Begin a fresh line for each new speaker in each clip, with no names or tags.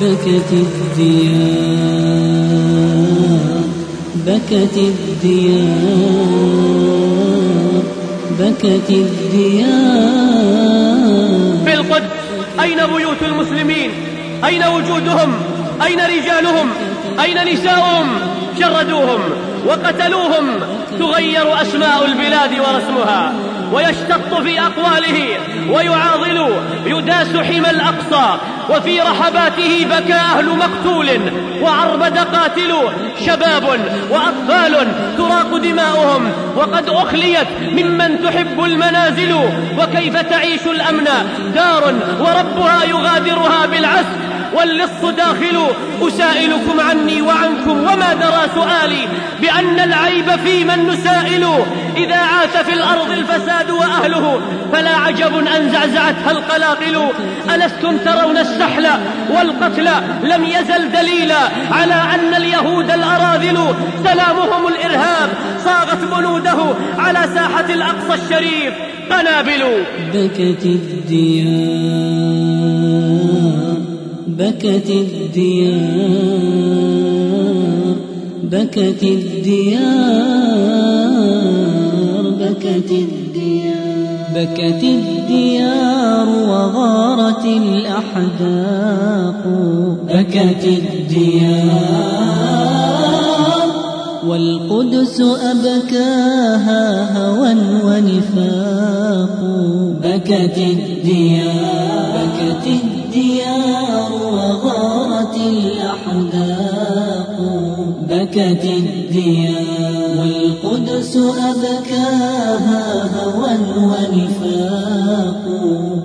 بكت الديار بكت الديار بكت الديار.
في القدس أين بيوت المسلمين؟ أين وجودهم؟ أين رجالهم؟ أين نساؤهم؟ شردوهم وقتلوهم تغير أسماء البلاد ورسمها ويشتط في أقواله ويعاضل يداس حمى الأقصى وفي رحباته بكى أهل مقتول وعربد قاتل شباب وأطفال تراق دماؤهم وقد أخليت ممن تحب المنازل وكيف تعيش الأمن دار وربها يغادرها بالعسك واللص داخل أسائلكم عني وعنكم وما درى سؤالي بأن العيب في من نسائل إذا عاث في الأرض الفساد وأهله فلا عجب أن زعزعتها القلاقل ألستم ترون السحل والقتل؟ لم يزل دليلا على أن اليهود الأراذل سلامهم الإرهاب صاغت بنوده على ساحة الأقصى الشريف. قنابل.
بكت الديار بكت الديار بكت الديار. بكت الديار. بكت الديار وغارت الأحداق. بكت الديار والقدس أبكاها هوى ونفاق. بكت الديار بكت الديار وغارت الأحداق. بكت الديار والقدس أبكاها هوى ونفاق.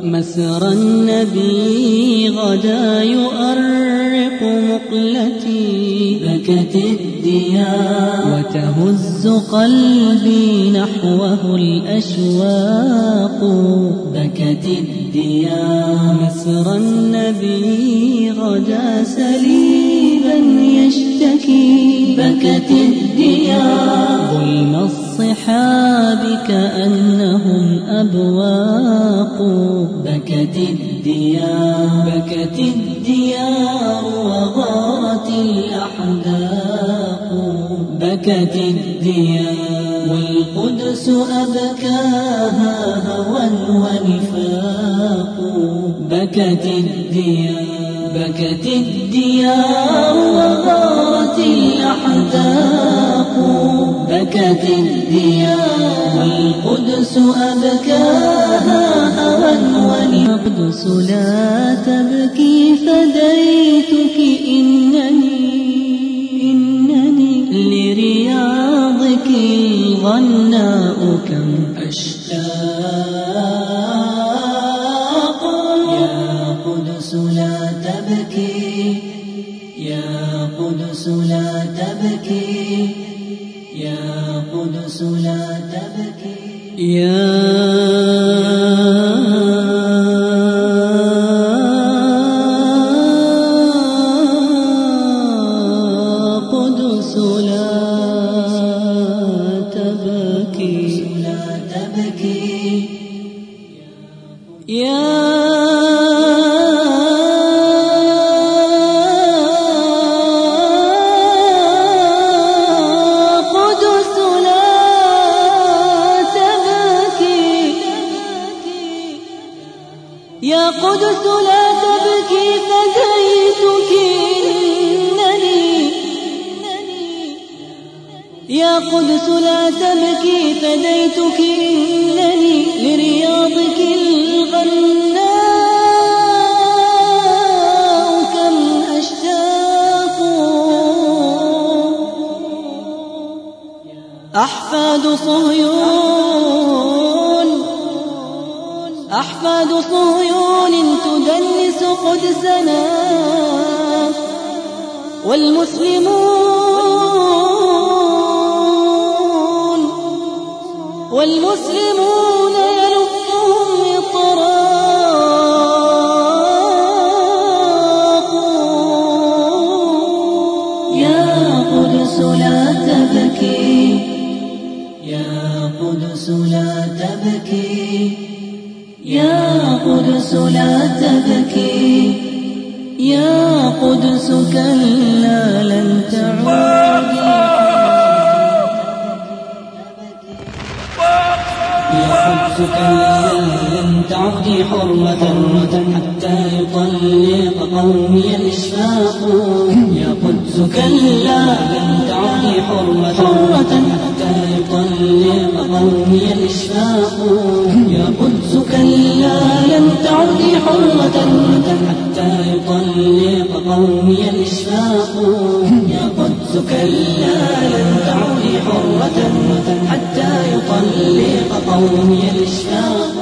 مسرى النبي غدا يؤرق مقلتي بكت الديار. وتهز قلبي نحوه الأشواق. بكت الديار. مسرى النبي غدا سليبا بكت الديار. ظلم الصحاب كأنهم أبواق. بكت الديار. بكت الديار وغارت الأحداق. بكت الديار. والقدس أبكاها هوى ونفاق. بكت الديار بكت الديار وغارت الأحداق بكت الديار والقدس أبكاها هوى والقدس لا تبكي فديتك إنني إنني لرياضك الغناء كم تبكي. يا قدس لا تبكي. يا قدس لا تبكي. يا قدس لا يا قدس لا تبكي فديتك إنني. يا قدس لا تبكي فديتك إنني لرياضك الغناء كم أشتاق. أحفاد صهيون أحفاد صهيون تدنس قدسنا والمسلمون والمسلمون يلفهم إطراق يا قدس لا تبكي. يا قدس لا تبكي. يا قدس لا تبكي يا قدس كلا لن تعودي. يا قدس كلا لن تعودي حرة حتى يطلق قومي الإشفاق. يا قدس كلا لن تعودي حرة حتى يطلق قومي الإشفاق. يا قدس حرة حتى يطلق قومي الإشفاق. يا قدس كلا لن تعودي حرة حتى يطلق قومي الإشفاق.